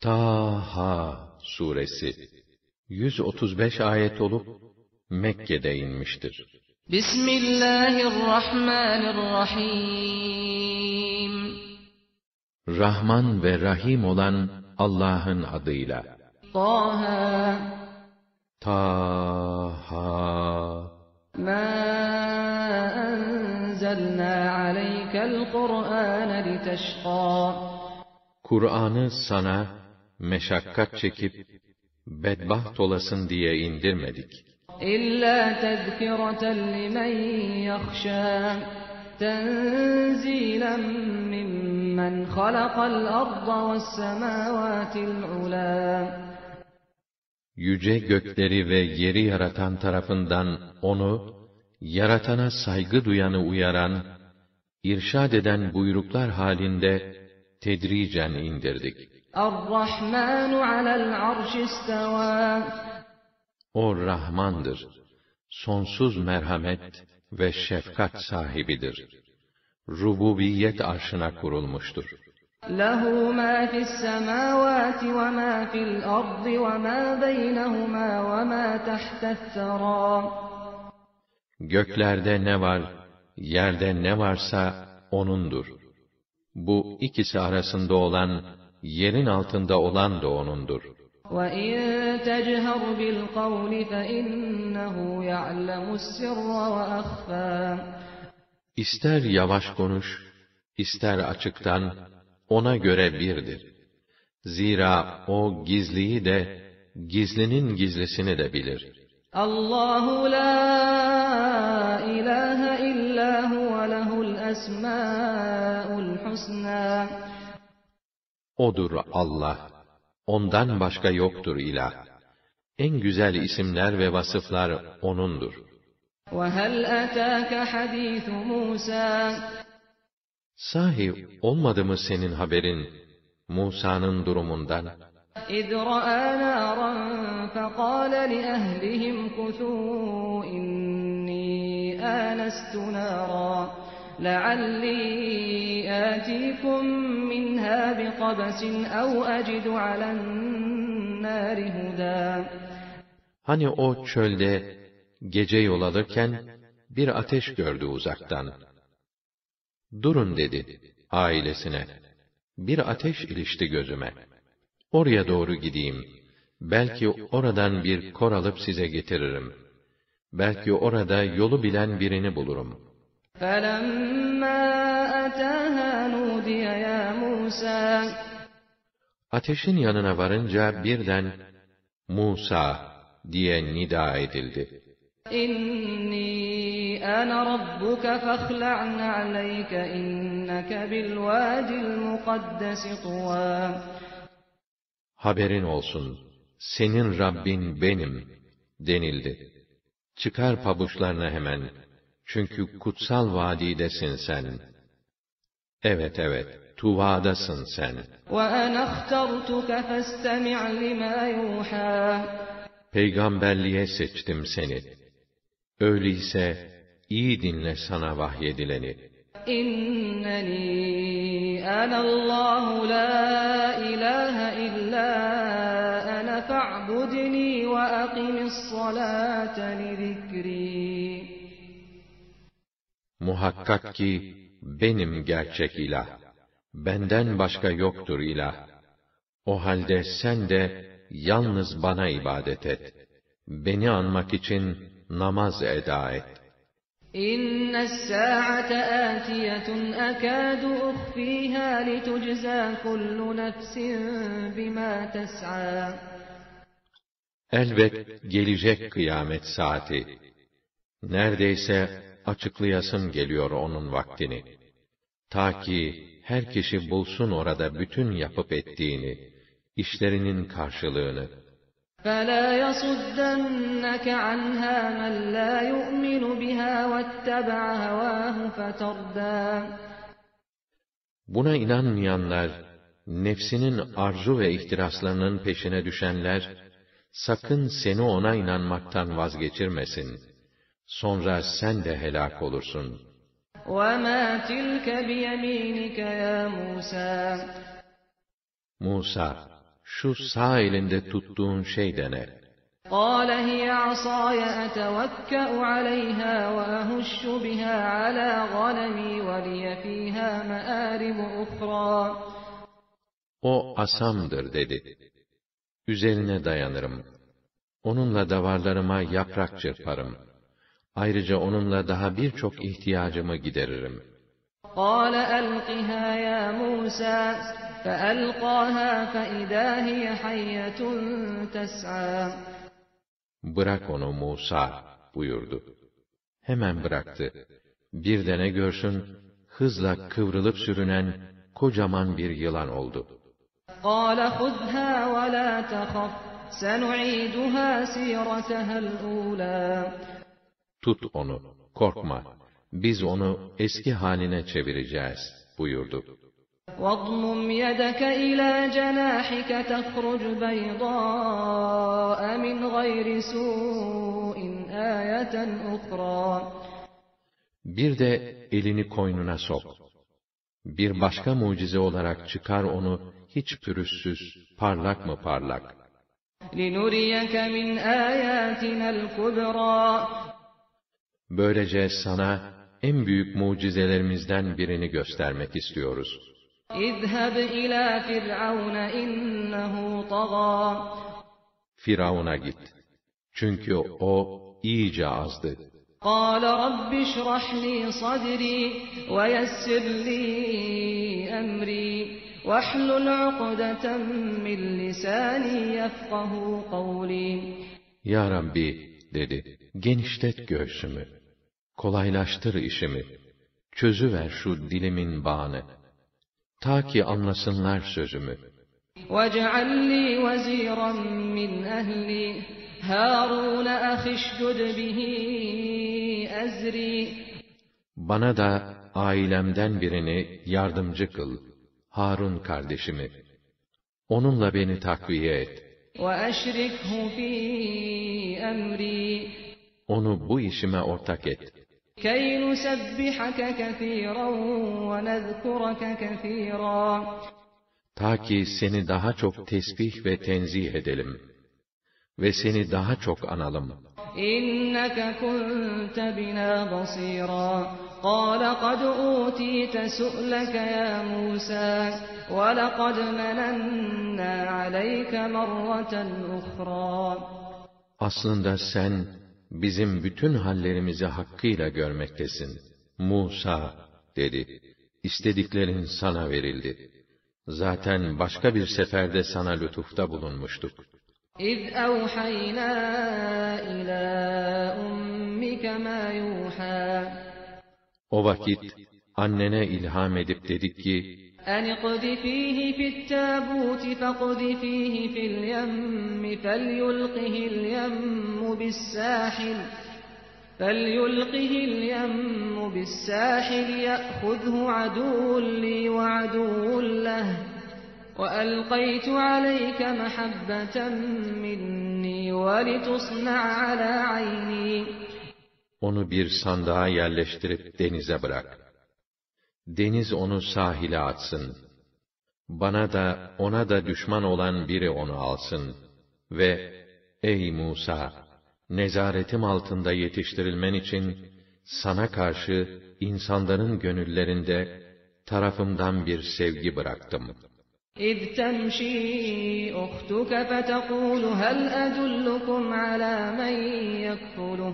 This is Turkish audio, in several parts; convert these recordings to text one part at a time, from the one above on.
Taha suresi 135 ayet olup Mekke'de inmiştir. Bismillahirrahmanirrahim. Rahman ve Rahim olan Allah'ın adıyla. Taha. Taha. Ma enzelna aleykel Kur'an liteşqa. Kur'an'ı sana meşakkat çekip bedbaht olasın diye indirmedik. İlla tezkireten limen yahşâ. Tenzilen mimmen halakal arda ve semâvâtil ulâ. Yüce gökleri ve yeri yaratan tarafından onu, yaratana saygı duyanı uyaran, irşad eden buyruklar halinde tedricen indirdik. Ar-Rahmanu alel arşistevâ. O Rahmandır. Sonsuz merhamet ve şefkat sahibidir. Rububiyet arşına kurulmuştur. Lehu ma fis semavati ve ma fil ardı ve ma beynehuma ve ma tahte's-sera. Göklerde ne var, yerde ne varsa O'nundur. Bu ikisi arasında olan yerin altında olan da O'nundur. وَاِنْ تَجْهَرْ بِالْقَوْلِ فَاِنَّهُ يَعْلَمُ السِّرَّ وَأَخْفَى İster yavaş konuş, ister açıktan, ona göre birdir. Zira o gizliyi de, gizlinin gizlisini de bilir. Allahu la ilahe illa huve lehul esmâul husnâ. O'dur Allah. Ondan başka yoktur ilah. En güzel isimler ve vasıflar O'nundur. وَهَلْ أَتَاكَ حَدِيثُ مُوسَى Sahi olmadı mı senin haberin Musa'nın durumundan? إِذْ رَأَى نَارًا فَقَالَ لِأَهْلِهِمْ كُثُوا إِنِّي آنَسْتُ نَارًا لَعَلِّي آتِيكُم مِّنْهَا بِقَبَسٍ أَوْ أَجِدُ عَلَى النَّارِ هُدًى Hani o çölde gece yol alırken bir ateş gördü uzaktan. Durun dedi ailesine. Bir ateş ilişti gözüme. Oraya doğru gideyim. Belki oradan bir kor alıp size getiririm. Belki orada yolu bilen birini bulurum. Ateşin yanına varınca birden Musa diye nida edildi. İnni ana rabbuka fakhla'n aleyke inneke bil vadil mukaddes tuva. Haberin olsun, senin Rabbin benim denildi. Çıkar pabuçlarını hemen.'' Çünkü kutsal vadidesin sen. Evet evet, Tuva'dasın sen. Peygamberliğe seçtim seni. Öyleyse iyi dinle sana vahyedileni. İnneni anallahu la ilahe illa ana fa'budni ve aqimis salate li zikri. Muhakkak ki, benim gerçek ilah. Benden başka yoktur ilah. O halde sen de, yalnız bana ibadet et. Beni anmak için namaz eda et. إِنَّ السَّاعَةَ آتِيَةٌ أَكَادُ أُخْفِيهَا لِتُجْزَىٰ كُلُّ نَفْسٍ بِمَا تَسْعَىٰ Elbet gelecek kıyamet saati. Neredeyse açıklayasım geliyor onun vaktini. Ta ki her kişi bulsun orada bütün yapıp ettiğini, işlerinin karşılığını. فَلَا يَصُدَّنَّكَ عَنْهَا مَنْ لَا يُؤْمِنُ بِهَا وَاتَّبَعَ هَوَاهُ فَتَرْدَىٰ Buna inanmayanlar, nefsinin arzu ve ihtiraslarının peşine düşenler, sakın seni ona inanmaktan vazgeçirmesin. Sonra sen de helak olursun. وَمَا تِلْكَ بِيَمِينِكَ يَا مُوسَى Musa, şu sağ elinde tuttuğun şey de ne? قال هي عصاي أتوكأ عليها وأهش بها على غنمي ولي فيها مآرب أخرى O asamdır dedi. Üzerine dayanırım. Onunla davarlarıma yaprak çırparım. Ayrıca onunla daha birçok ihtiyacımı gideririm. قال ألقها يا موسى فألقاها فإذا هي حية تسعى Bırak onu Musa buyurdu. Hemen bıraktı. Bir de ne görsün, hızla kıvrılıp sürünen kocaman bir yılan oldu. قال خذها ولا تخف سنعيدها سيرتها الأولى Tut onu, korkma. Biz onu eski haline çevireceğiz buyurdu. واضمم يدك إلى جناحك تخرج بيضاء من غير سوء آية أخرى Bir de elini koynuna sok. Bir başka mucize olarak çıkar onu hiç pürüzsüz, parlak mı parlak. لنريك من آياتنا الكبرى Böylece sana en büyük mucizelerimizden birini göstermek istiyoruz. اذهب إلى فرعون إنه طغى Firavun'a git. Çünkü o iyice azdı. قال رب اشرح لي صدري ويسر لي أمري واحلل عقدة من لساني يفقه قولي Ya Rabbi dedi, genişlet göğsümü, kolaylaştır işimi, çözüver şu dilimin bağını, ta ki anlasınlar sözümü. واجعل لي وزيرا من أهلي هارون أخي اشدد به أزري Bana da ailemden birini yardımcı kıl, Harun kardeşimi. Onunla beni takviye et. وأشركه في أمري Onu bu işime ortak et. كي نسبحك كثيرا ونذكرك كثيرا Ta ki seni daha çok tesbih ve tenzih edelim. Ve seni daha çok analım. إنك كنت بنا بصيرا قال قد أوتيت سؤلك يا موسى ولقد مننا عليك مرة أخرى Aslında sen bizim bütün hallerimizi hakkıyla görmektesin. Musa dedi. İstediklerin sana verildi. Zaten başka bir seferde sana lütufta bulunmuştuk. إذ أوحينا إلى أمك ما يوحى O vakit annene ilham edip dedik ki, أن اقذفيه في التابوت فاقذفيه في اليم فليلقه اليم بالساحل فليلقه اليم بالساحل يأخذه عدو لي وعدو له وألقيت عليك محبة مني ولتصنع على عيني onu bir sandığa yerleştirip denize bırak. Deniz onu sahile atsın. Bana da ona da düşman olan biri onu alsın. Ve ey Musa! Nezaretim altında yetiştirilmen için sana karşı insanların gönüllerinde tarafımdan bir sevgi bıraktım. إذ تمشي أختك فتقول هل أدلكم على من يكفله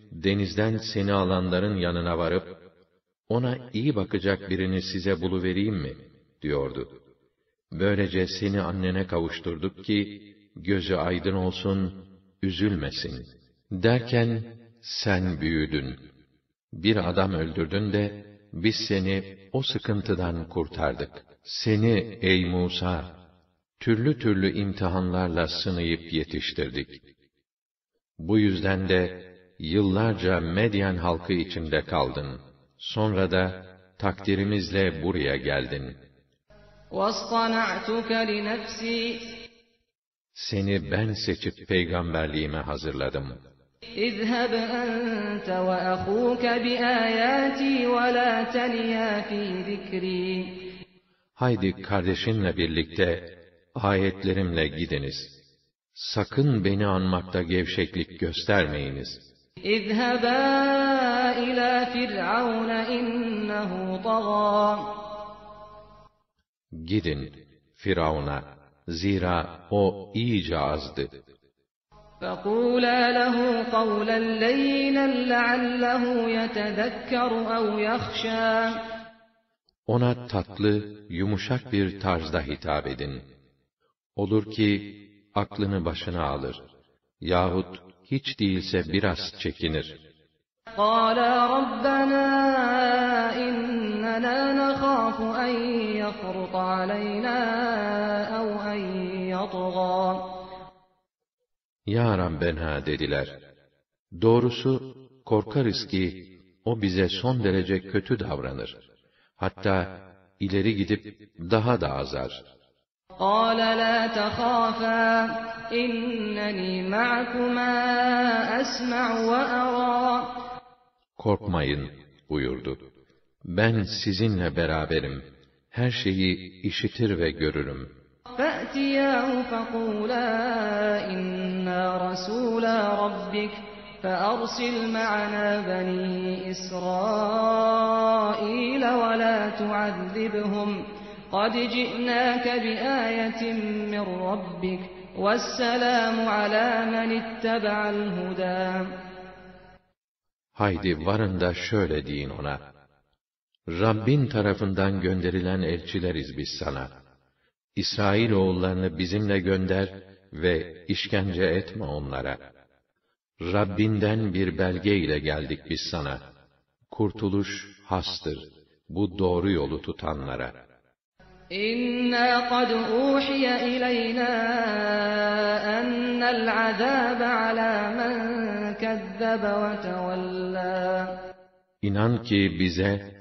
denizden seni alanların yanına varıp ona iyi bakacak birini size buluvereyim mi diyordu. Böylece seni annene kavuşturduk ki gözü aydın olsun, üzülmesin. Derken sen büyüdün. Bir adam öldürdün de biz seni o sıkıntıdan kurtardık. Seni ey Musa türlü türlü imtihanlarla sınayıp yetiştirdik. Bu yüzden de yıllarca Medyen halkı içinde kaldın. Sonra da takdirimizle buraya geldin. وَاصْطَنَعْتُكَ لِنَفْسِي Seni ben seçip peygamberliğime hazırladım. اذْهَبْ أَنْتَ وَأَخُوكَ بِآيَاتِي وَلَا تَنِيَا فِي ذِكْرِي Haydi kardeşinle birlikte ayetlerimle gidiniz. Sakın beni anmakta gevşeklik göstermeyiniz. اذْهَبَا إِلَى فِرْعَوْنَ إِنَّهُ طَغَى Gidin Firavun'a. Zira o iyice azdı. فَقُولَا لَهُ قَوْلًا لَيِّنًا لَعَلَّهُ يَتَذَكَّرُ أَوْ يَخْشَى Ona tatlı, yumuşak bir tarzda hitap edin. Olur ki aklını başına alır. Yahut hiç değilse biraz çekinir. قَالَا رَبَّنَا إِنَّنَا نَخَافُ أَنْ يَفْرُطَ عَلَيْنَا أَوْ أَنْ يَطْغَى Ya Rabbena dediler. Doğrusu korkarız ki o bize son derece kötü davranır. Hatta ileri gidip daha da azar. قَالَ لَا تَخَافَا إِنَّنِي مَعَكُمَا أَسْمَعُ وَأَرَى Korkmayın buyurdu. Ben sizinle beraberim. Her şeyi işitir ve görürüm. فَأْتِيَاهُ فَقُولَا إِنَّا رَسُولَا رَبِّكَ فَأَرْسِلْ مَعَنَا بَنِي إِسْرَائِيلَ وَلَا تُعَذِّبْهُمْ قَدْ جِئْنَاكَ بِآيَةٍ مِّن رَّبِّكَ وَالسَّلَامُ عَلَىٰ مَنِ اتَّبَعَ الْهُدَىٰ Haydi varın da şöyle deyin ona. Rabbin tarafından gönderilen elçileriz biz sana. İsrail oğullarını bizimle gönder ve işkence etme onlara. Rabbinden bir belge ile geldik biz sana. Kurtuluş hastır. Bu doğru yolu tutanlara. إِنَّا قَدْ أُوحِيَ إِلَيْنَا أَنَّ الْعَذَابَ عَلَىٰ مَن كَذَّبَ وَتَوَلَّىٰ İnan ki bize,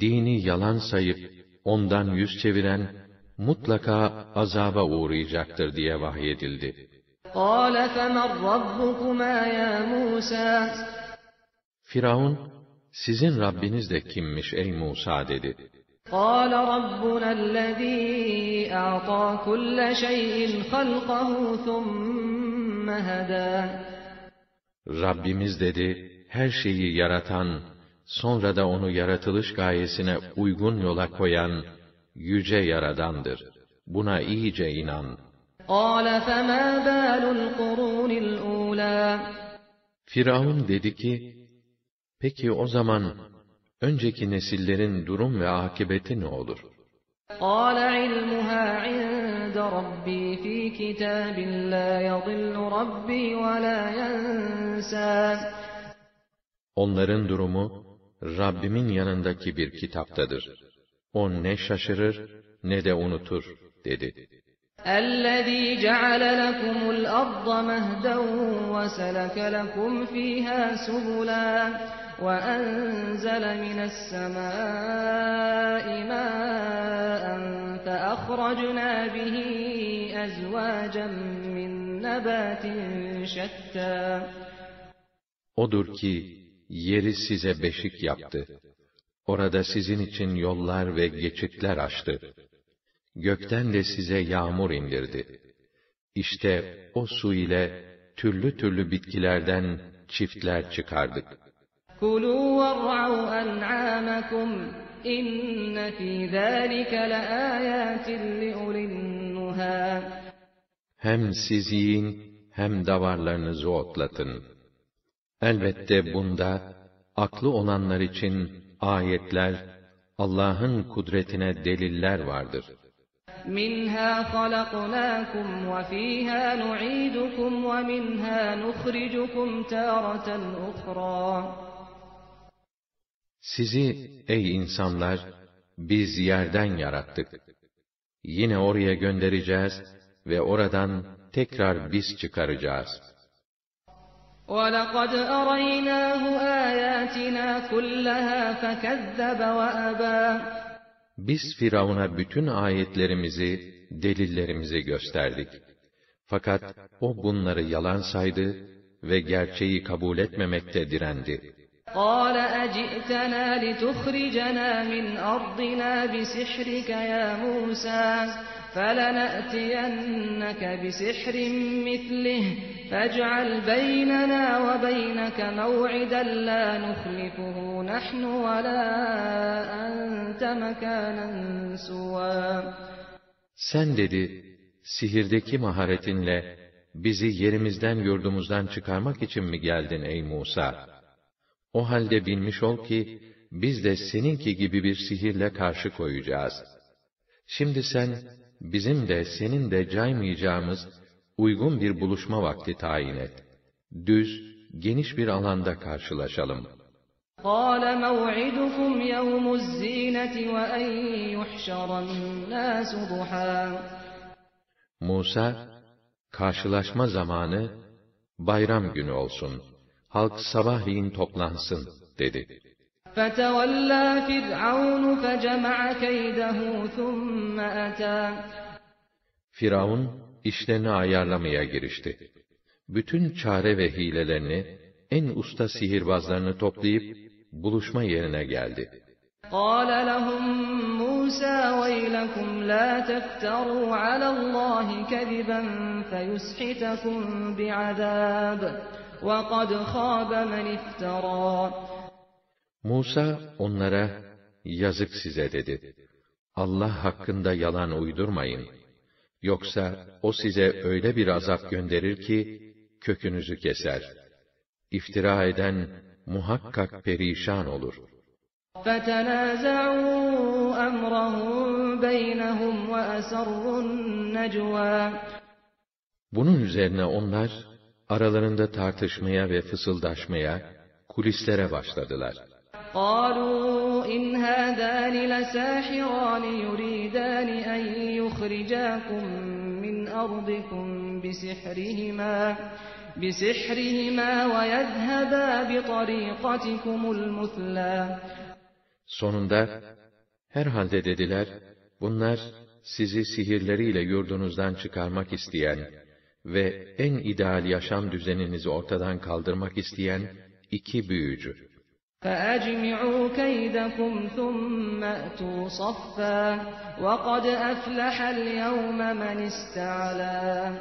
dini yalan sayıp, ondan yüz çeviren, mutlaka azaba uğrayacaktır diye vahyedildi. قَالَ فَمَن رَّبُّكُمَا يَا مُوسَىٰ Firavun, sizin Rabbiniz de kimmiş ey Musa dedi. قَالَ رَبُّنَا الَّذِي أَعْطَىٰ كُلَّ شَيْءٍ خَلْقَهُ ثُمَّ هَدَىٰ Rabbimiz dedi, her şeyi yaratan, sonra da onu yaratılış gayesine uygun yola koyan, yüce yaradandır. Buna iyice inan. قَالَ فَمَا بَالُ الْقُرُونِ الْأُولَىٰ Firavun dedi ki, peki o zaman, önceki nesillerin durum ve akıbeti ne olur? قَالَ عِلْمُهَا عِندَ رَبِّي فِي كِتَابٍ لَّا يَضِلُّ رَبِّي وَلَا يَنسَى Onların durumu, Rabbimin yanındaki bir kitaptadır. O ne şaşırır, ne de unutur, dedi. الَّذِي جَعَلَ لَكُمُ الْأَرْضَ مَهْدًا وَسَلَكَ لَكُمْ فِيهَا سُبُلًا وَأَنزَلَ مِنَ السَّمَاءِ مَاءً فَأَخْرَجْنَا بِهِ أَزْوَاجًا مِّن نَّبَاتٍ شَتَّىٰ Odur ki, yeri size beşik yaptı. Orada sizin için yollar ve geçitler açtı. Gökten de size yağmur indirdi. İşte o su ile türlü türlü bitkilerden çiftler çıkardık. كُلُوا وَارْعَوْا أَنْعَامَكُمْ إِنَّ فِي ذَٰلِكَ لَآيَاتٍ لِّأُولِي النُّهَىٰ Hem siz yiyin, hem davarlarınızı otlatın. Elbette bunda, aklı olanlar için ayetler, Allah'ın kudretine deliller vardır. مِنْهَا خَلَقْنَاكُمْ وَفِيهَا نُعِيدُكُمْ وَمِنْهَا نُخْرِجُكُمْ تَارَةً أُخْرَىٰ Sizi, ey insanlar, biz yerden yarattık. Yine oraya göndereceğiz ve oradan tekrar biz çıkaracağız. وَلَقَدْ أَرَيْنَاهُ آيَاتِنَا كُلَّهَا فَكَذَّبَ وَأَبَى Biz Firavun'a bütün ayetlerimizi, delillerimizi gösterdik. Fakat o bunları yalan saydı ve gerçeği kabul etmemekte direndi. قال أجئتنا لتخرجنا من أرضنا بسحرك يا موسى فلنأتينك بسحر مثله فاجعل بيننا وبينك موعدا لا نخلفه نحن ولا أنت مكانا سوى Sen dedi, sihirdeki maharetinle bizi yerimizden yurdumuzdan çıkarmak için mi geldin ey Musa? O halde bilmiş ol ki, biz de seninki gibi bir sihirle karşı koyacağız. Şimdi sen, bizim de senin de caymayacağımız uygun bir buluşma vakti tayin et. Düz, geniş bir alanda karşılaşalım. قال موعدكم يوم الزينة وأن يحشر الناس ضحى Musa, karşılaşma zamanı, bayram günü olsun. Halk sabahleyin toplansın, dedi. فتولى فرعون فجمع كيده ثم أتى Firavun, işlerini ayarlamaya girişti. Bütün çare ve hilelerini, en usta sihirbazlarını toplayıp, buluşma yerine geldi. قال لهم موسى ويلكم لا تفتروا على الله كذبا فيسحتكم بعذاب وقد خاب من افترى Musa onlara, yazık size dedi. Allah hakkında yalan uydurmayın. Yoksa o size öyle bir azap gönderir ki, kökünüzü keser. İftira eden muhakkak perişan olur. فتنازعوا أمرهم بينهم وأسروا النجوى Bunun üzerine onlar, aralarında tartışmaya ve fısıldaşmaya, kulislere başladılar. قالوا إن هذان لساحران يريدان أن يخرجاكم من أرضكم بسحرهما بسحرهما ويذهبا بطريقتكم المثلى Sonunda, herhalde dediler, bunlar sizi sihirleriyle yurdunuzdan çıkarmak isteyen ve en ideal yaşam düzeninizi ortadan kaldırmak isteyen iki büyücü. فأجمعوا كيدكم ثم أتوا صفا وقد أفلح اليوم من استعلى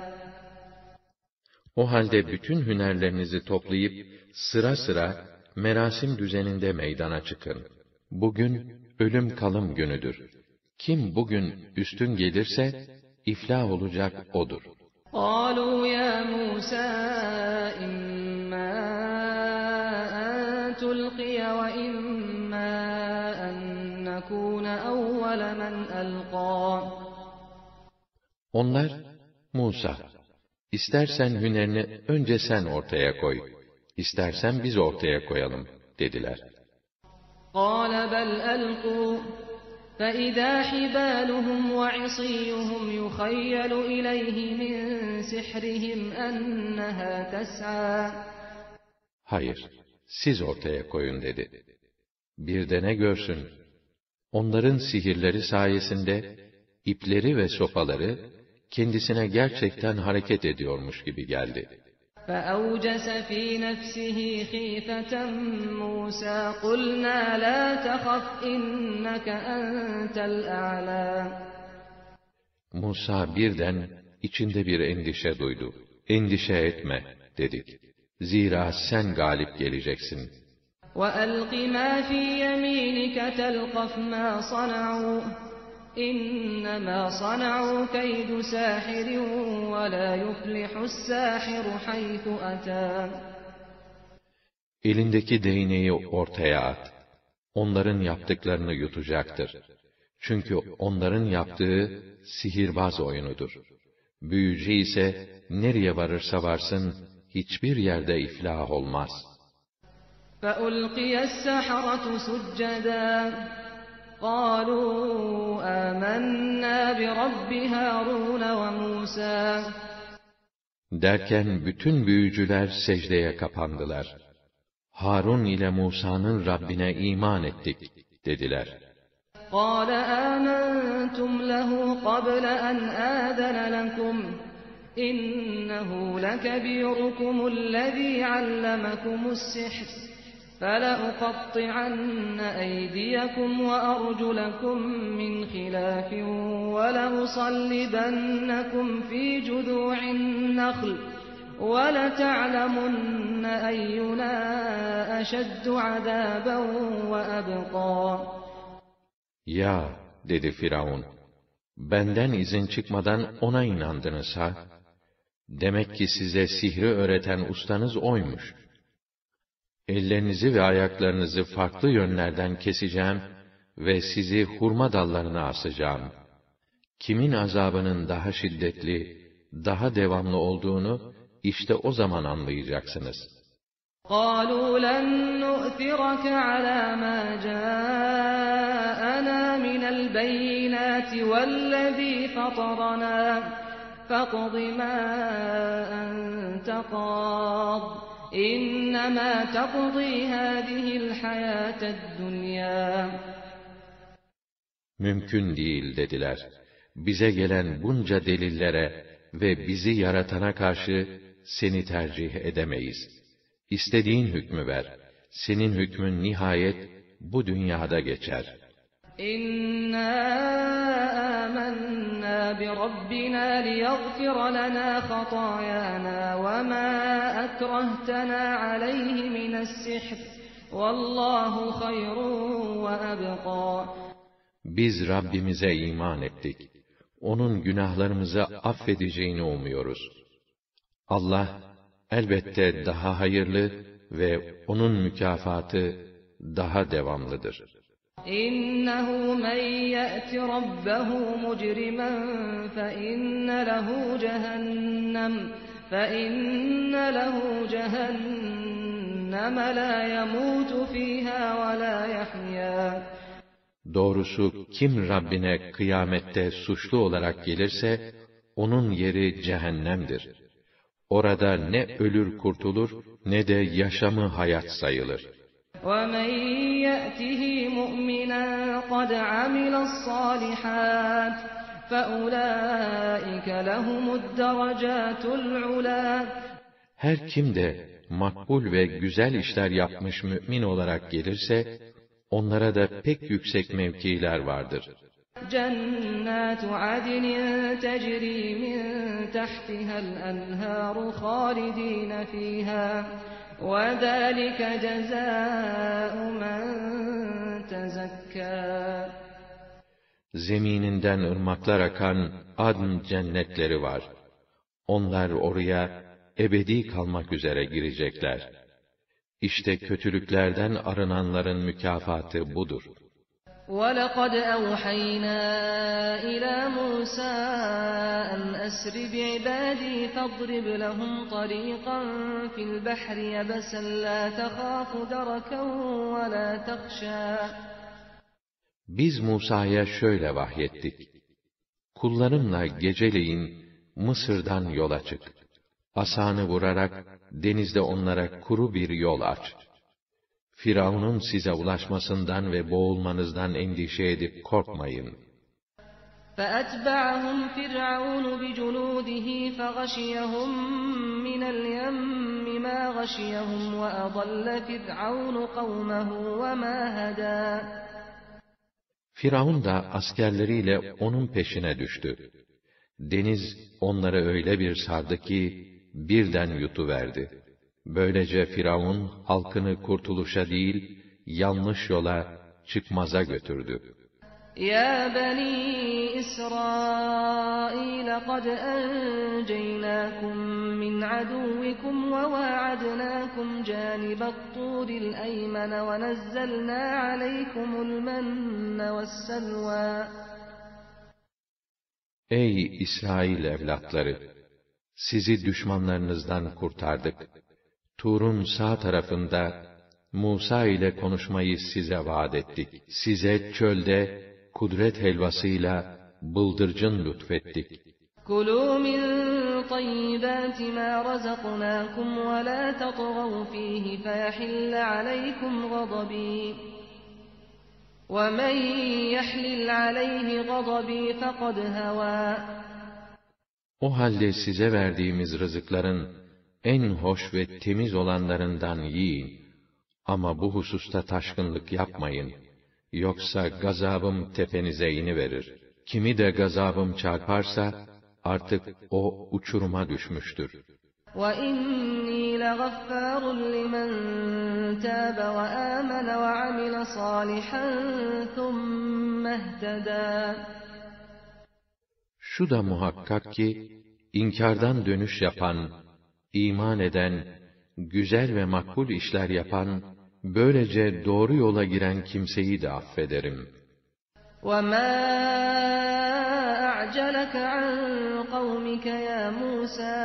O halde bütün hünerlerinizi toplayıp sıra sıra merasim düzeninde meydana çıkın. Bugün ölüm kalım günüdür. Kim bugün üstün gelirse iflah olacak odur. قالوا يا موسى إما أن تلقي وإما أن نكون أول من ألقى Onlar, Musa, istersen hünerini önce sen ortaya koy, istersen biz ortaya koyalım, dediler. قَالَ بَلْ أَلْقُوا فإذا حبالهم وعصيهم يخيل إليه من سحرهم أنها تسعى Hayır, siz ortaya koyun dedi. Bir de ne görsün? Onların sihirleri sayesinde ipleri ve sopaları kendisine gerçekten hareket ediyormuş gibi geldi. فأوجس في نفسه خيفة موسى قلنا لا تخف إنك أنت الأعلى Musa birden içinde bir endişe duydu. Endişe etme, dedik. Zira sen galip geleceksin. وألق ما في يمينك تلقف ما صنعوا إنما صنعوا كيد ساحر ولا يفلح الساحر حيث أتى Elindeki değneği ortaya at. Onların yaptıklarını yutacaktır. Çünkü onların yaptığı sihirbaz oyunudur. Büyücü ise nereye varırsa varsın hiçbir yerde iflah olmaz. فألقي السحرة سجدا قالوا آمنا برب هارون وموسى Derken bütün büyücüler secdeye kapandılar. Harun ile Musa'nın Rabbine iman ettik dediler. قال آمنتم له قبل أن آذن لكم إنه لكبيركم الذي علمكم السحر فلأقطعن أيديكم وأرجلكم من خلاف ولأصلبنكم في جذوع النخل وَلَتَعْلَمُنَّ أَيُّنَا أَشَدُّ عَذَابًا وَأَبْقَى Ya dedi Firavun, benden izin çıkmadan ona inandınız ha? Demek ki size sihri öğreten ustanız oymuş. Ellerinizi ve ayaklarınızı farklı yönlerden keseceğim ve sizi hurma dallarına asacağım. Kimin azabının daha şiddetli, daha devamlı olduğunu işte o zaman anlayacaksınız. قالوا لن نؤثرك على ما جاءنا من البينات والذي فطرنا فاقض ما أنت قاض Mümkün değil dediler. Bize gelen bunca delillere ve bizi yaratana karşı seni tercih edemeyiz. İstediğin hükmü ver. Senin hükmün nihayet bu dünyada geçer.'' İnna amennâ bi rabbina liyaghfir lana hatayana ve ma ekrehtena aleyhi mine's-sihr. Vallahu hayrun ve ebqâ. Biz Rabbimize iman ettik. Onun günahlarımızı affedeceğini umuyoruz. Allah elbette daha hayırlı ve onun mükafatı daha devamlıdır. Rabbehu mucrimen fe inne lehu cehennem fe inne lehu cehennem la yemutu fiha ve la yahya. Doğrusu kim Rabbine kıyamette suçlu olarak gelirse onun yeri cehennemdir. Orada ne ölür kurtulur ne de yaşamı hayat sayılır. وَمَنْ يَأْتِهِ مُؤْمِنًا قَدْ عَمِلَ الصَّالِحَاتِ فَأُولَٰئِكَ لَهُمُ الدَّرَجَاتُ الْعُلَى Her kim de makbul ve güzel işler yapmış mümin olarak gelirse, onlara da pek yüksek mevkiler vardır. جنات عدن تجري من تحتها الأنهار خالدين فيها وذلك جزاء من تزكى Zemininden ırmaklar akan adn cennetleri var. Onlar oraya ebedi kalmak üzere girecekler. İşte kötülüklerden arınanların mükafatı budur. وَلَقَدْ أَوْحَيْنَا إِلَى مُوسَىٰ أَنْ أَسْرِ بِعِبَادِي فَاضْرِبْ لَهُمْ طَرِيقًا فِي الْبَحْرِ يَبَسًا لَا تَخَافُ دَرَكًا وَلَا تَخْشَىٰ Biz Musa'ya şöyle vahyettik. Kullarımla geceleyin Mısır'dan yola çık. Asanı vurarak denizde onlara kuru bir yol aç. Firavun'un size ulaşmasından ve boğulmanızdan endişe edip korkmayın. فَأَتْبَعَهُمْ فِرْعَوْنُ بِجُنُودِهِ فَغَشِيَهُمْ مِنَ الْيَمِّ مَا غَشِيَهُمْ وَأَضَلَّ فِرْعَوْنُ قَوْمَهُ وَمَا هَدَى Firavun da askerleriyle onun peşine düştü. Deniz onları öyle bir sardı ki birden yutuverdi. Böylece Firavun halkını kurtuluşa değil, yanlış yola, çıkmaza götürdü. Ya bani İsrail kad enceynâkum min aduvvikum ve vaadnâkum cânibat tûril eymene ve nezzelnâ aleykumul menne vesselvâ. Ey İsrail evlatları! Sizi düşmanlarınızdan kurtardık. Tur'un sağ tarafında Musa ile konuşmayı size vaat ettik. Size çölde kudret helvasıyla bıldırcın lütfettik. كُلُوا مِنْ طَيِّبَاتِ مَا رَزَقْنَاكُمْ وَلَا تَطْغَوْا فِيهِ فَيَحِلَّ عَلَيْكُمْ غَضَبِي وَمَنْ يَحْلِلْ عَلَيْهِ غَضَبِي فَقَدْ هَوَى O halde size verdiğimiz rızıkların en hoş ve temiz olanlarından yiyin. Ama bu hususta taşkınlık yapmayın. Yoksa gazabım tepenize iniverir. Kimi de gazabım çarparsa, artık o uçuruma düşmüştür. وَإِنِّي لَغَفَّارٌ لِمَنْ تَابَ وَآمَنَ وَعَمِلَ صَالِحًا ثُمَّ اهْتَدَى Şu da muhakkak ki, inkardan dönüş yapan, iman eden, güzel ve makbul işler yapan, böylece doğru yola giren kimseyi de affederim. وَمَا أَعْجَلَكَ عَنْ قَوْمِكَ يَا مُوسَى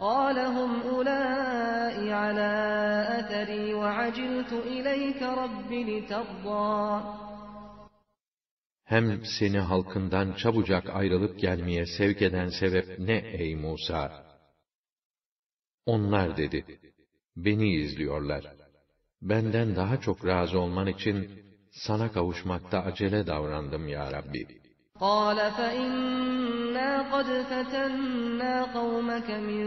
قَالَ هُمْ أُولَٰئِ عَلَىٰ أَثَرِي وَعَجِلْتُ إِلَيْكَ رَبِّ لِتَرْضَىٰ Hem seni halkından çabucak ayrılıp gelmeye sevk eden sebep ne ey Musa? Onlar dedi, beni izliyorlar. Benden daha çok razı olman için sana kavuşmakta acele davrandım ya Rabbi. قَالَ فَإِنَّا قَدْ فَتَنَّا قَوْمَكَ مِنْ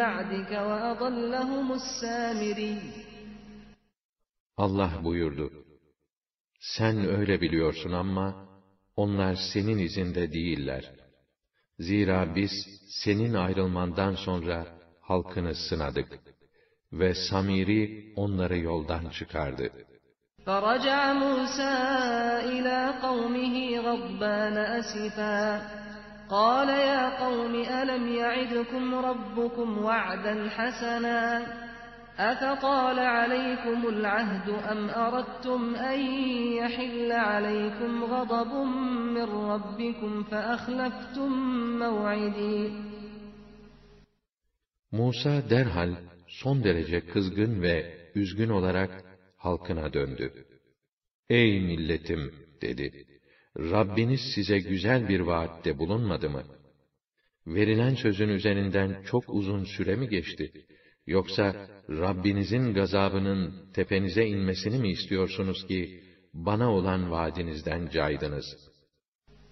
بَعْدِكَ وَأَضَلَّهُمُ السَّامِرِيُّ Allah buyurdu, sen öyle biliyorsun ama onlar senin izinde değiller. Zira biz senin ayrılmandan sonra halkını sınadık ve Samiri onları yoldan çıkardı. فرجع موسى إلى قومه غضبان أسفا قال يا قوم ألم يعدكم ربكم وعدا حسنا أفطال عليكم العهد أم أردتم أن يحل عليكم غضب من ربكم فأخلفتم موعدي Musa derhal son derece kızgın ve üzgün olarak halkına döndü. Ey milletim dedi. Rabbiniz size güzel bir vaatte bulunmadı mı? Verilen sözün üzerinden çok uzun süre mi geçti? Yoksa Rabbinizin gazabının tepenize inmesini mi istiyorsunuz ki bana olan vaadinizden caydınız?'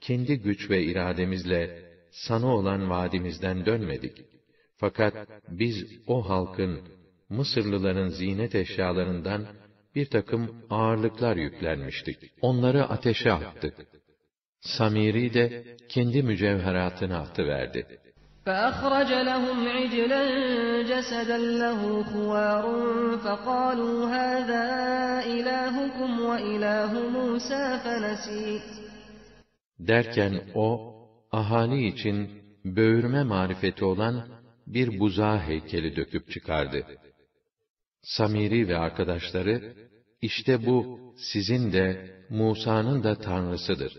kendi güç ve irademizle sana olan vaadimizden dönmedik. Fakat biz o halkın, Mısırlıların zinet eşyalarından bir takım ağırlıklar yüklenmiştik. Onları ateşe attık. Samiri de kendi mücevheratını atıverdi. فأخرج لهم عجلا جسدا له خوار فقالوا هذا إلهكم وإله موسى فنسي Derken o, ahali için böğürme marifeti olan bir buzağı heykeli döküp çıkardı. Samiri ve arkadaşları, işte bu sizin de Musa'nın da tanrısıdır.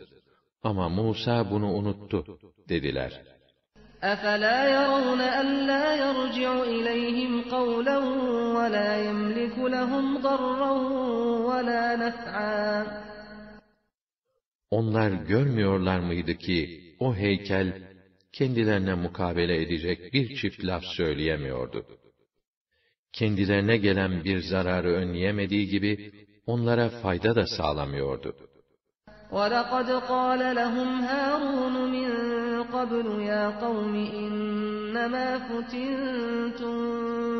Ama Musa bunu unuttu, dediler. أفلا يرون ألا يرجع إليهم قولا ولا يملك لهم ضرا ولا نفعا Onlar görmüyorlar mıydı ki o heykel kendilerine mukabele edecek bir çift laf söyleyemiyordu. Kendilerine gelen bir zararı önleyemediği gibi onlara fayda da sağlamıyordu. وَلَقَدْ قَالَ لَهُمْ هَارُونُ مِنْ قَبْلُ يَا قَوْمِ إِنَّمَا فُتِنْتُمْ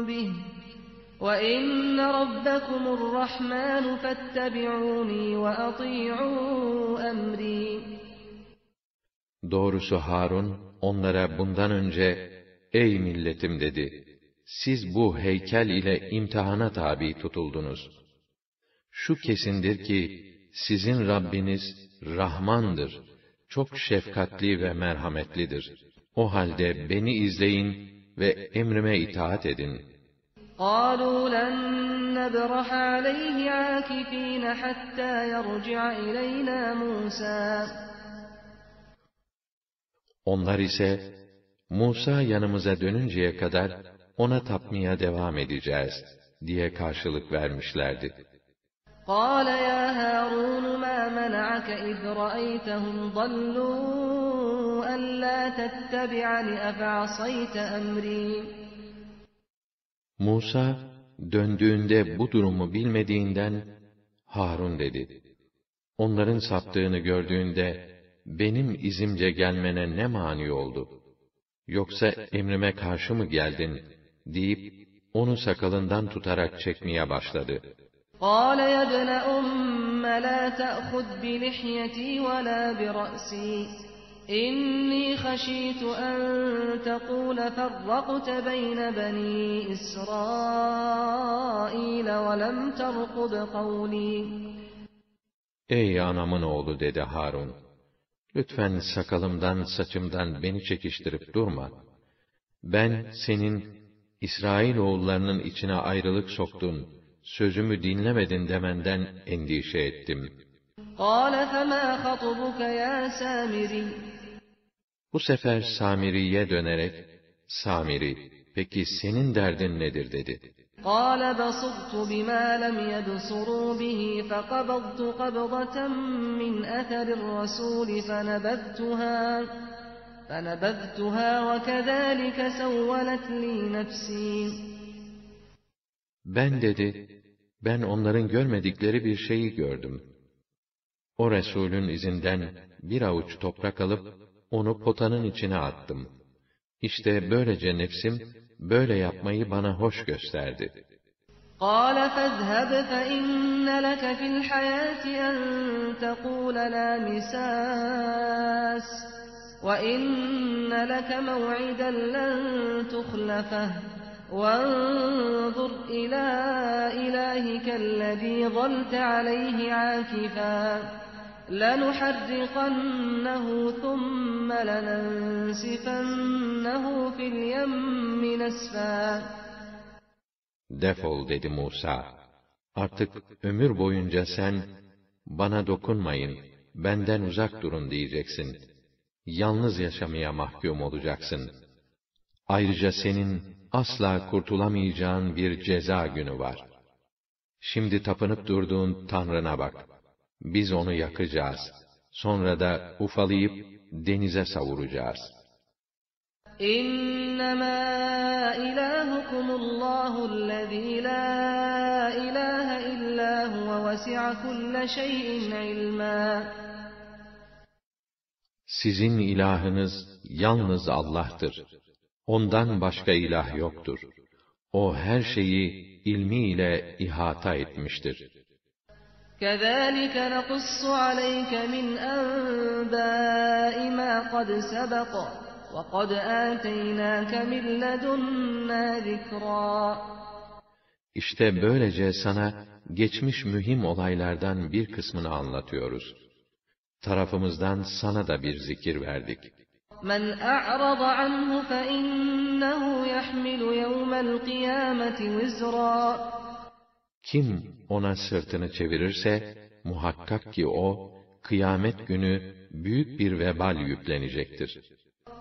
بِهِ وَإِنَّ رَبَّكُمُ الرَّحْمَنُ فَاتَّبِعُونِي وَأَطِيعُوا أَمْرِي Doğrusu Harun onlara bundan önce ey milletim dedi. Siz bu heykel ile imtihana tabi tutuldunuz. Şu kesindir ki, sizin Rabbiniz Rahmandır, çok şefkatli ve merhametlidir. O halde beni izleyin ve emrime itaat edin. قالوا لن نبرح عليه عاكفين حتى يرجع إلينا موسى Onlar ise Musa yanımıza dönünceye kadar ona tapmaya devam edeceğiz diye karşılık vermişlerdi. قال يا هارون ما منعك إذ رأيتهم ضلوا ألا تتبعني أفعصيت أمري Musa döndüğünde bu durumu bilmediğinden Harun dedi. Onların saptığını gördüğünde benim izimce gelmene ne mani oldu? Yoksa emrime karşı mı geldin? deyip onu sakalından tutarak çekmeye başladı. قال يا ابن أم لا تأخذ بلحيتي ولا برأسي إني خشيت أن تقول فرقت بين بني إسرائيل ولم ترقب قولي Ey anamın oğlu dedi Harun. Lütfen sakalımdan, saçımdan beni çekiştirip durma. Ben senin İsrail oğullarının içine ayrılık soktun, sözümü dinlemedin demenden endişe ettim. قال فما خطبك يا سامري Bu sefer Samiri'ye dönerek, Samiri, peki senin derdin nedir dedi. قال بصرت بما لم يبصروا به فقبضت قبضة من أثر الرسول فنبذتها فنبذتها وكذلك سولت لي نفسي Ben dedi, ben onların görmedikleri bir şeyi gördüm. O Resulün izinden bir avuç toprak alıp, onu potanın içine attım. İşte böylece nefsim, böyle yapmayı bana hoş gösterdi. قال فاذهب فإن لك في الحياة أن تقول لا مساس وإن لك موعدا لن تخلفه وانظر إلى إلهك الذي ظلت عليه عاكفا لنحرقنه ثم لننسفنه في اليم نسفا Defol dedi Musa. Artık ömür boyunca sen, bana dokunmayın, benden uzak durun diyeceksin. Yalnız yaşamaya mahkum olacaksın. Ayrıca senin asla kurtulamayacağın bir ceza günü var. Şimdi tapınıp durduğun Tanrına bak. Biz onu yakacağız. Sonra da ufalayıp denize savuracağız. İnnemâ ilahukumullahu la ilahe illa huve vesi'a kulle şeyin ilmâ. Sizin ilahınız yalnız Allah'tır. Ondan başka ilah yoktur. O her şeyi ilmiyle ihata etmiştir.'' كذلك نقص عليك من أنباء ما قد سبق وَقَدْ آتَيْنَاكَ مِنْ لَدُنَّا ذِكْرًا İşte böylece sana geçmiş mühim olaylardan bir kısmını anlatıyoruz. Tarafımızdan sana da bir zikir verdik. مَنْ أَعْرَضَ عَنْهُ فَإِنَّهُ يَحْمِلُ يَوْمَ الْقِيَامَةِ وِزْرًا Kim ona sırtını çevirirse, muhakkak ki o, kıyamet günü büyük bir vebal yüklenecektir.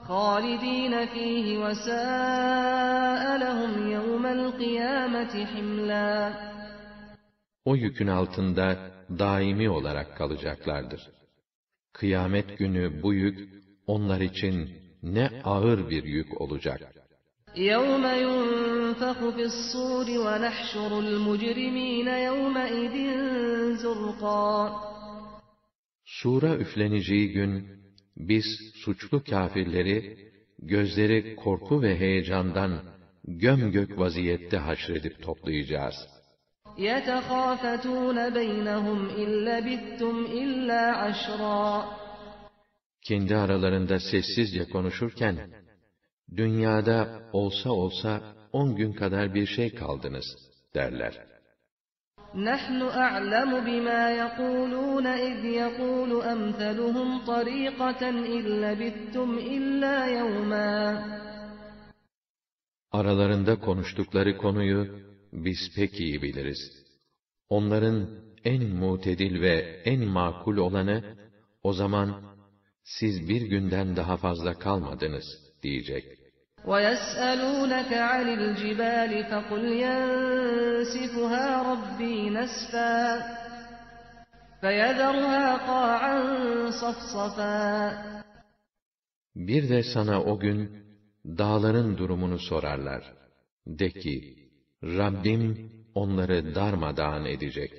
خالدين فيه وساء لهم يوم القيامة حملا O yükün altında daimi olarak kalacaklardır. Kıyamet günü bu yük onlar için ne ağır bir yük olacak. يَوْمَ يُنْفَخُ فِي الصُّورِ وَنَحْشُرُ الْمُجْرِم۪ينَ يَوْمَئِذٍ زُرْقًا Sura üfleneceği gün, biz suçlu kâfirleri, gözleri korku ve heyecandan göm gök vaziyette haşredip toplayacağız. يَتَخَافَتُونَ بَيْنَهُمْ اِلَّا بِتْتُمْ اِلَّا عَشْرًا Kendi aralarında sessizce konuşurken, dünyada olsa olsa on gün kadar bir şey kaldınız, derler. نحن أعلم بما يقولون إذ يقول أمثلهم طريقة إن لبثتم إلا يوما Aralarında konuştukları konuyu biz pek iyi biliriz. Onların en mutedil ve en makul olanı, o zaman siz bir günden daha fazla kalmadınız diyecek. ويسألونك عن الجبال فقل ينسفها ربي نسفا فيذرها قاعا صفصفا Bir de sana o gün dağların durumunu sorarlar. De ki, Rabbim onları darmadağın edecek,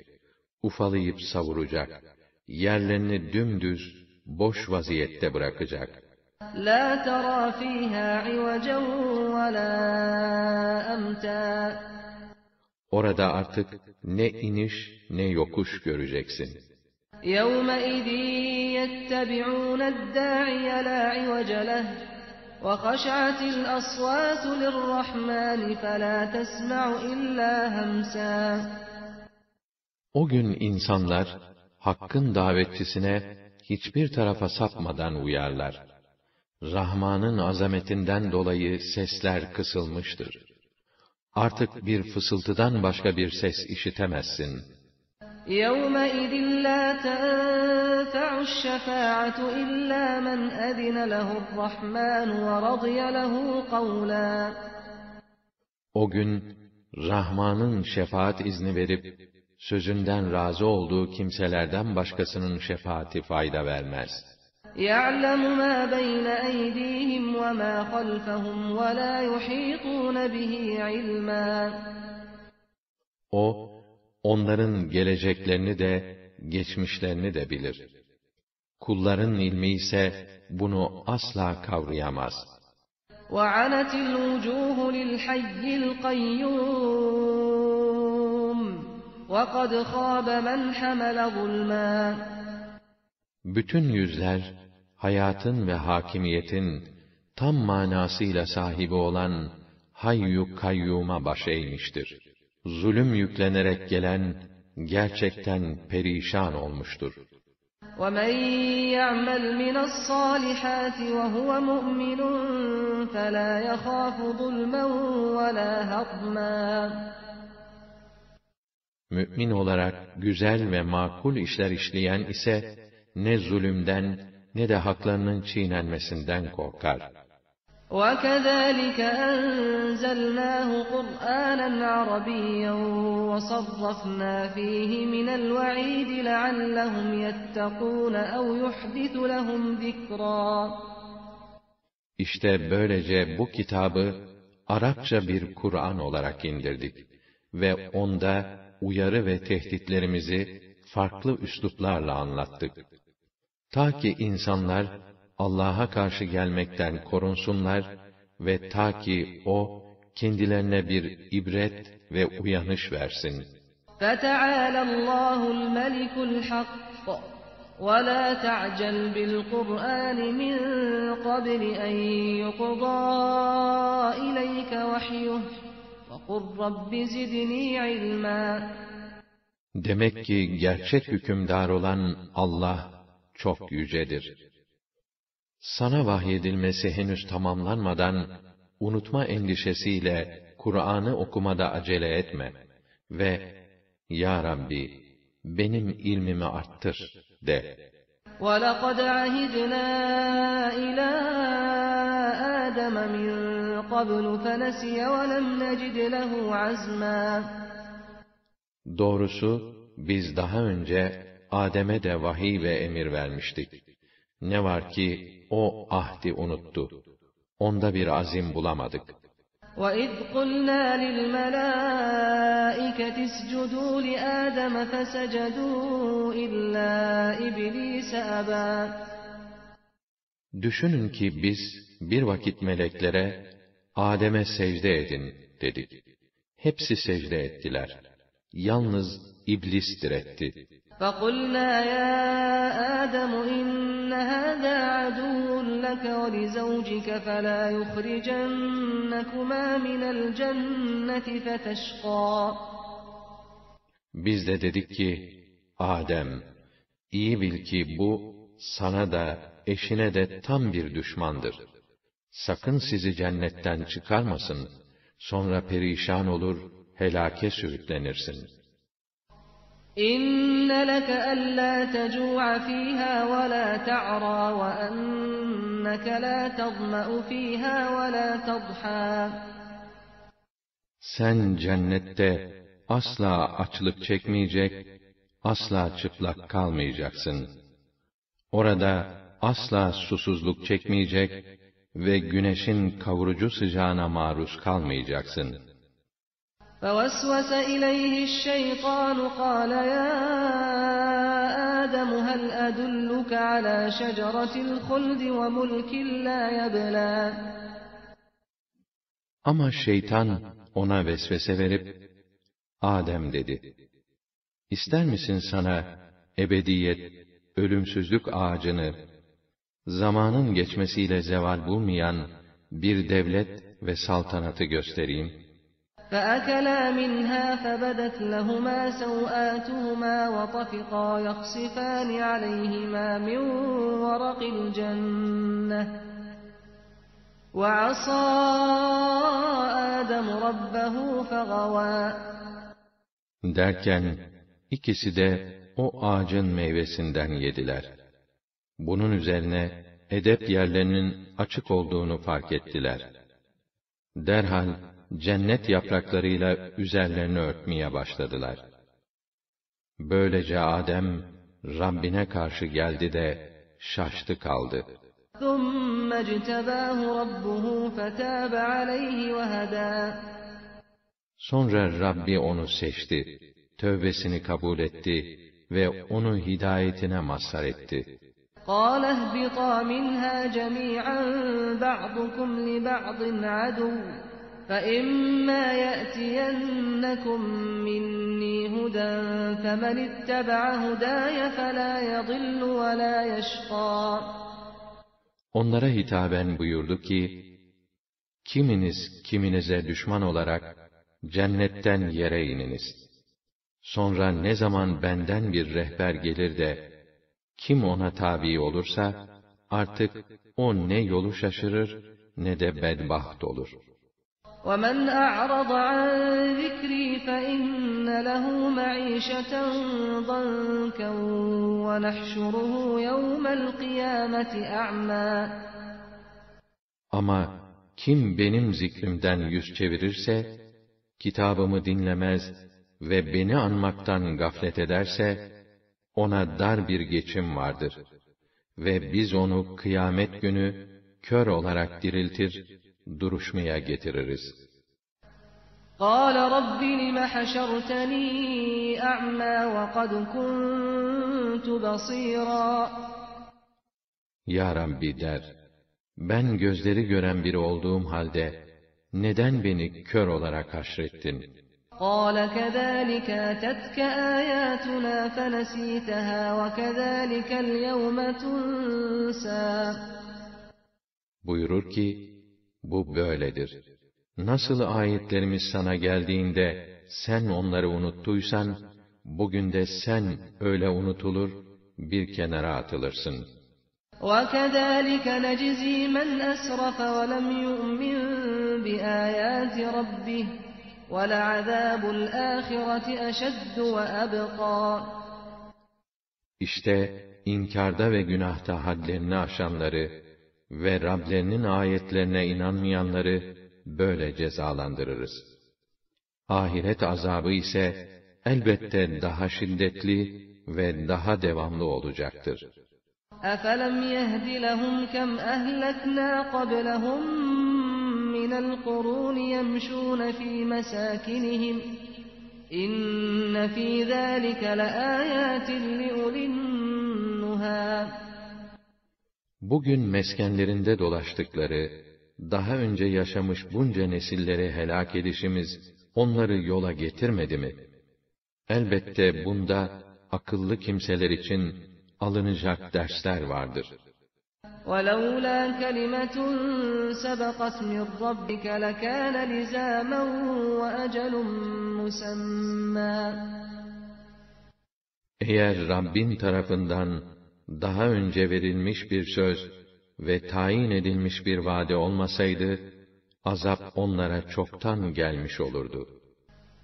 ufalayıp savuracak, yerlerini dümdüz, boş vaziyette bırakacak. لا ترى فيها عوجا ولا أمتا Orada artık ne iniş ne yokuş göreceksin. يومئذ يتبعون الداعي لا عوج له وخشعت الأصوات للرحمن فلا تسمع إلا همسا O gün insanlar, Hakk'ın davetçisine hiçbir tarafa sapmadan uyarlar. Rahman'ın azametinden dolayı sesler kısılmıştır. Artık bir fısıltıdan başka bir ses işitemezsin. يومئذ لا تنفع الشفاعة إلا من أذن له الرحمن ورضي له قولا O gün, Rahman'ın şefaat izni verip, sözünden razı olduğu kimselerden başkasının şefaati fayda vermez. يعلم ما بين أيديهم وما خلفهم ولا يحيطون به علما O, onların geleceklerini de, geçmişlerini de bilir. Kulların ilmi ise bunu asla kavrayamaz. وعنت الوجوه للحي القيوم وقد خاب من حمل ظلما Bütün yüzler, hayatın ve hakimiyetin tam manasıyla sahibi olan Hayyu Kayyum'a baş eğmiştir. Zulüm yüklenerek gelen, gerçekten perişan olmuştur. ومن يعمل من الصالحات وهو مؤمن فلا يخاف ظلما ولا هضما Mü'min olarak güzel ve makul işler işleyen ise, ne zulümden ne de haklarının çiğnenmesinden korkar. وكذلك أنزلناه قرآنا عربيا وصرفنا فيه من الوعيد لعلهم يتقون أو يحدث لهم ذكرا İşte böylece bu kitabı Arapça bir Kur'an olarak indirdik ve onda uyarı ve tehditlerimizi farklı üsluplarla anlattık. Ta ki insanlar Allah'a karşı gelmekten korunsunlar ve ta ki O kendilerine bir ibret ve uyanış versin. فتعالى الله الملك الحق ولا تعجل بالقرآن من قبل أن يقضى إليك وحيه وقل رب زدني علما Demek ki gerçek hükümdar olan Allah çok yücedir. Sana vahyedilmesi henüz tamamlanmadan, unutma endişesiyle Kur'an'ı okumada acele etme ve Ya Rabbi, benim ilmimi arttır de. ولقد عهدنا إلى آدم من قبل فنسي ولم نجد له عزما Doğrusu, biz daha önce Adem'e de vahiy ve emir vermiştik. Ne var ki, o ahdi unuttu. Onda bir azim bulamadık. وَإِذْ قُلْنَا لِلْمَلَائِكَةِ اسْجُدُوا لِآدَمَ فَسَجَدُوا إِلَّا إِبْلِيسَ أَبَى Düşünün ki biz bir vakit meleklere Adem'e secde edin dedik. Hepsi secde ettiler. Yalnız iblis diretti. فَقُلْنَا يَا آدَمُ إِنَّ هَذَا عَدُوٌّ لَكَ وَلِزَوْجِكَ فَلَا يُخْرِجَنَّكُمَا مِنَ الْجَنَّةِ فَتَشْقَى Biz de dedik ki, Adem, iyi bil ki bu, sana da, eşine de tam bir düşmandır. Sakın sizi cennetten çıkarmasın, sonra perişan olur, helake sürüklenirsin. Tecu'a fiha ve la ta'ra ve enneke la tazma'u fiha ve la tadha. Sen cennette asla açlık çekmeyecek, asla çıplak kalmayacaksın. Orada asla susuzluk çekmeyecek ve güneşin kavurucu sıcağına maruz kalmayacaksın. فَوَسْوَسَ إِلَيْهِ الشَّيْطَانُ قَالَ يَا آدَمُ هَلْ أَدُلُّكَ عَلَى شَجَرَةِ الْخُلْدِ وَمُلْكٍ لَا يَبْلَى Ama şeytan ona vesvese verip, Adem dedi, İster misin sana ebediyet, ölümsüzlük ağacını, zamanın geçmesiyle zeval bulmayan bir devlet ve saltanatı göstereyim. فَأَكَلَا مِنْهَا فَبَدَتْ لَهُمَا سَوْآتُهُمَا وَطَفِقَا يَخْصِفَانِ عَلَيْهِمَا مِنْ وَرَقِ الْجَنَّةِ وَعَصَى آدَمُ رَبَّهُ فَغَوَى Derken ikisi de o ağacın meyvesinden yediler. Bunun üzerine edep yerlerinin açık olduğunu fark ettiler. Derhal cennet yapraklarıyla üzerlerini örtmeye başladılar. Böylece Adem Rabbine karşı geldi de şaştı kaldı. Sonra Rabbi onu seçti, tövbesini kabul etti ve onu hidayetine mazhar etti. قَالَ اهْبِطَا مِنْهَا جَمِيعًا بَعْضُكُمْ لِبَعْضٍ عَدُوٌّ فَإِمَّا يَأْتِيَنَّكُم مِّنِّي هُدًى فَمَنِ اتَّبَعَ هُدَايَ فَلَا يَضِلُّ وَلَا يَشْقَى Onlara hitaben buyurdu ki, Kiminiz kiminize düşman olarak cennetten yere ininiz. Sonra ne zaman benden bir rehber gelir de, kim ona tabi olursa, artık o ne yolu şaşırır, ne de bedbaht olur. وَمَنْ أَعْرَضَ عَنْ ذِكْرِي فَإِنَّ لَهُ مَعِيشَةً ضَنكًا وَنَحْشُرُهُ يَوْمَ الْقِيَامَةِ أَعْمَى Ama kim benim zikrimden yüz çevirirse, kitabımı dinlemez ve beni anmaktan gaflet ederse, ona dar bir geçim vardır. Ve biz onu kıyamet günü kör olarak diriltir, duruşmaya getiririz. قَالَ رَبِّ لِمَ حَشَرْتَنِي أَعْمَى وَقَدْ كُنْتُ بَصِيرًا Ya Rabbi der, ben gözleri gören biri olduğum halde, neden beni kör olarak haşrettin? قَالَ كَذَٰلِكَ أَتَتْكَ آيَاتُنَا فَنَسِيتَهَا وَكَذَٰلِكَ الْيَوْمَ تُنْسَى Buyurur ki, bu böyledir. Nasıl ayetlerimiz sana geldiğinde, sen onları unuttuysan, bugün de sen öyle unutulur, bir kenara atılırsın. وَكَذَٰلِكَ نَجْزِي مَنْ أَسْرَفَ وَلَمْ يُؤْمِنْ بِآيَاتِ رَبِّهِ وَلَعَذَابُ الْآخِرَةِ أَشَدُّ وَأَبْقَى İşte inkarda ve günahta hadlerini aşanları ve Rablerinin ayetlerine inanmayanları böyle cezalandırırız. Ahiret azabı ise elbette daha şiddetli ve daha devamlı olacaktır. أَفَلَمْ يَهْدِ لَهُمْ كَمْ أَهْلَكْنَا قَبْلَهُمْ مِنَ الْقُرُونِ يَمْشُونَ فِي مَسَاكِنِهِمْ إِنَّ فِي ذَٰلِكَ لَآيَاتٍ لِأُولِي النُّهَىٰ Bugün meskenlerinde dolaştıkları, daha önce yaşamış bunca nesilleri helak edişimiz, onları yola getirmedi mi? Elbette bunda, akıllı kimseler için alınacak dersler vardır. وَلَوْلَا كَلِمَةٌ سَبَقَتْ مِنْ رَبِّكَ لَكَانَ لِزَامًا وَأَجَلٌ مُّسَمًّى Eğer Rabbin tarafından daha önce verilmiş bir söz ve tayin edilmiş bir vade olmasaydı, azap onlara çoktan gelmiş olurdu.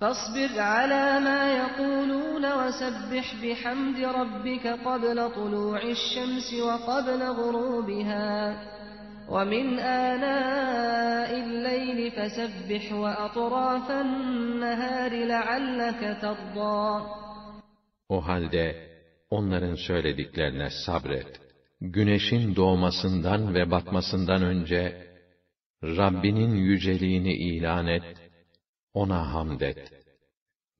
فاصبر على ما يقولون وسبح بحمد ربك قبل طلوع الشمس وقبل غروبها ومن آناء الليل فسبح وأطراف النهار لعلك ترضى O halde onların söylediklerine sabret. Güneşin doğmasından ve batmasından önce Rabbinin yüceliğini ilan et, ona hamd et.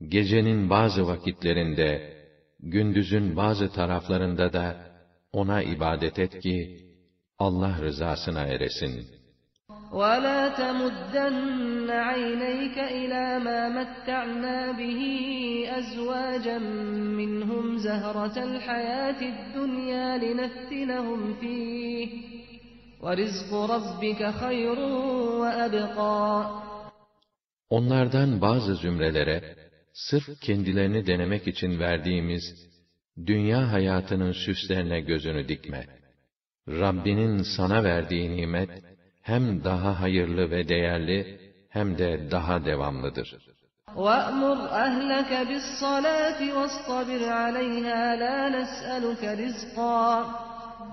Gecenin bazı vakitlerinde, gündüzün bazı taraflarında da ona ibadet et ki Allah rızasına eresin. ولا تمدن عينيك إلى ما متعنا به أزواجا منهم زهرة الحياة الدنيا لنفتنهم فيه وَرِزْقُ رَبِّكَ خَيْرٌ وَأَبْقَى Onlardan bazı zümrelere, sırf kendilerini denemek için verdiğimiz, dünya hayatının süslerine gözünü dikme. Rabbinin sana verdiği nimet, hem daha hayırlı ve değerli, hem de daha devamlıdır. وَأْمُرْ أَهْلَكَ بِالصَّلَاةِ وَاصْطَبِرْ عَلَيْهَا لَا نَسْأَلُكَ رِزْقًا.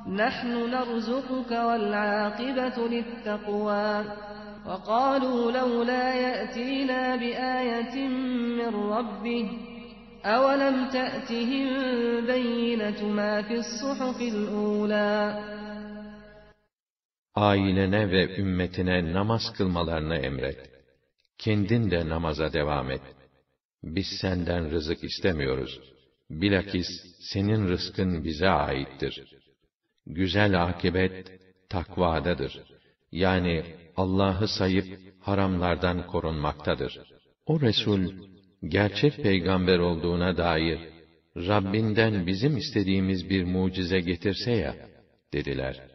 نَحْنُ نَرْزُقُكَ وَالْعَاقِبَةُ لِلتَّقْوَى. وَقَالُوا لَوْلَا يَأْتِينَا بِآيَةٍ مِّن رَّبِّهِ. أَوَلَمْ تَأْتِهِم بَيِّنَةُ مَا فِي الصُّحُفِ الْأُولَى. Ailene ve ümmetine namaz kılmalarını emret. Kendin de namaza devam et. Biz senden rızık istemiyoruz. Bilakis senin rızkın bize aittir. Güzel akibet takvadadır. Yani Allah'ı sayıp haramlardan korunmaktadır. O Resul gerçek peygamber olduğuna dair Rabbinden bizim istediğimiz bir mucize getirse ya dediler.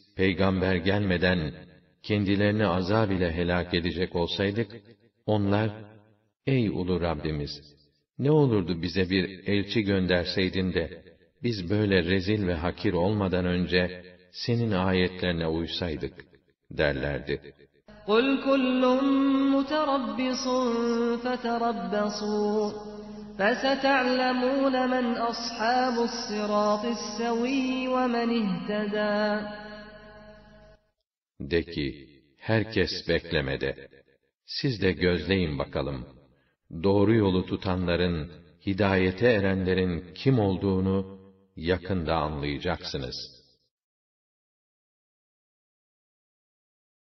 peygamber gelmeden kendilerini azab ile helak edecek olsaydık, onlar, ey ulu Rabbimiz, ne olurdu bize bir elçi gönderseydin de, biz böyle rezil ve hakir olmadan önce, senin ayetlerine uysaydık, derlerdi. قُلْ كُلٌّ مُتَرَبِّصٌ فَتَرَبَّصُوا فَسَتَعْلَمُونَ مَنْ أَصْحَابُ الصِّرَاطِ السَّوِيِّ وَمَنِ اهْتَدَى de ki, herkes beklemede. Siz de gözleyin bakalım. Doğru yolu tutanların, hidayete erenlerin kim olduğunu yakında anlayacaksınız.''